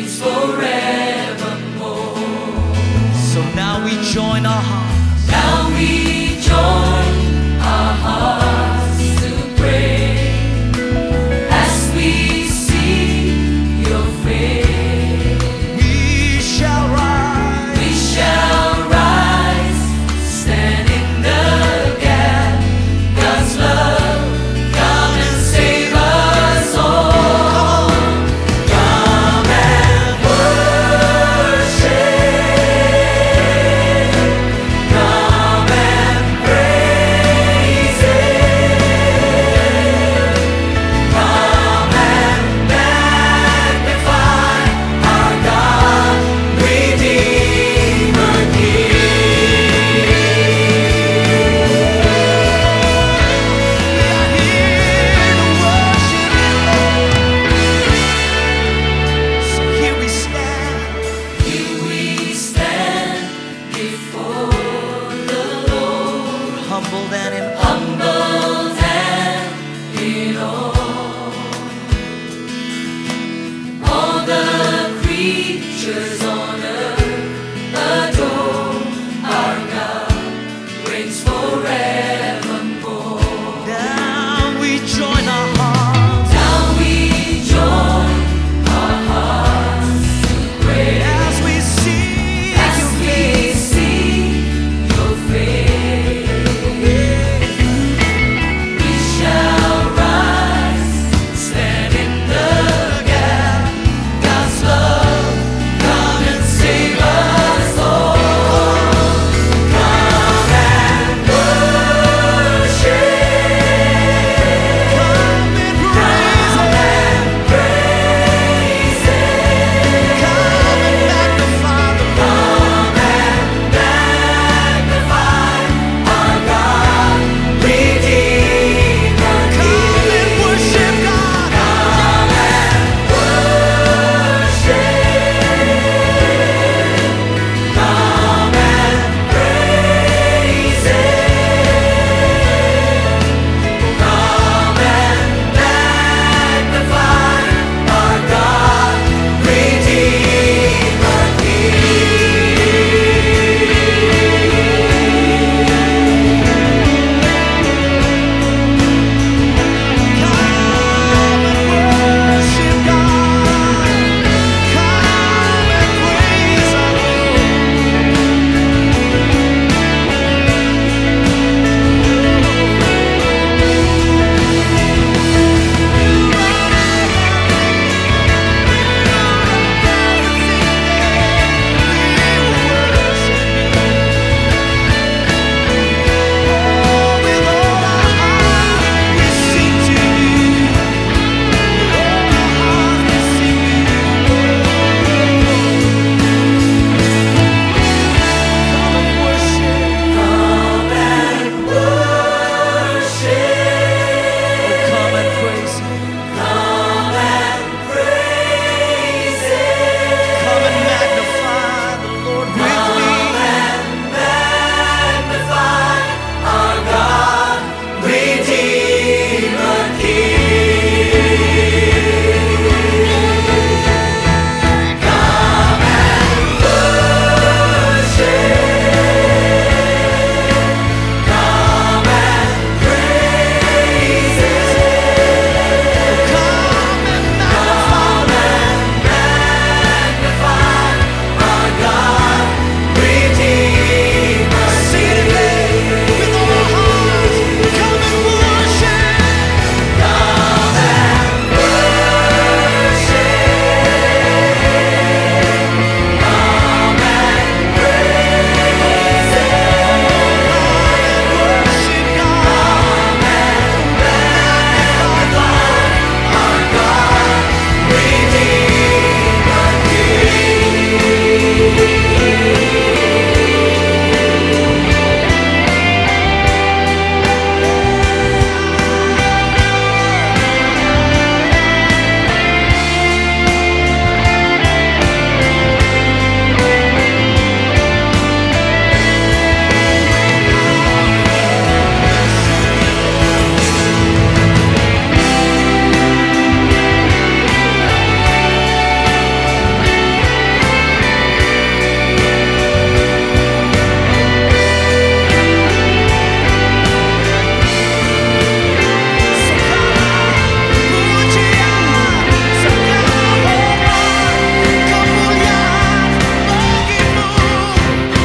reigns forevermore. So now we join our hearts. Now we humbled and in humbled and in awe. All the creatures on